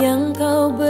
yang kau beri.